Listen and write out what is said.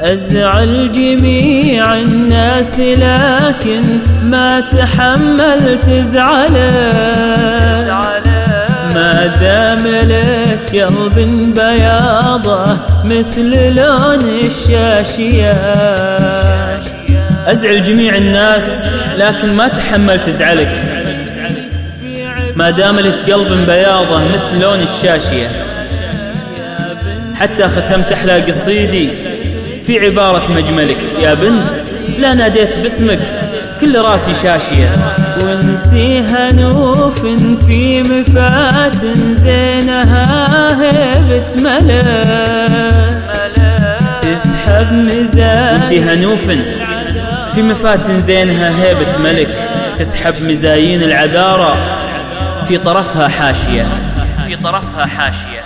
أزعل جميع الناس لكن ما تحملت زعله ما دام لك قلب بياضه مثل لون الشاشية. أزعل جميع الناس لكن ما تحملت زعلك ما دام لك قلب بياضه مثل لون الشاشية. حتى ختمت أحلى قصيدي. في عبارة مجملك. يا بنت لا ناديت باسمك. كل راسي شاشية. وانتي هنوف في مفات زينها هيبة ملك تسحب مزاج. وانتي هنوف في مفات زينها هيبة ملك. تسحب مزايين العذارى. في طرفها حاشية. في طرفها حاشية.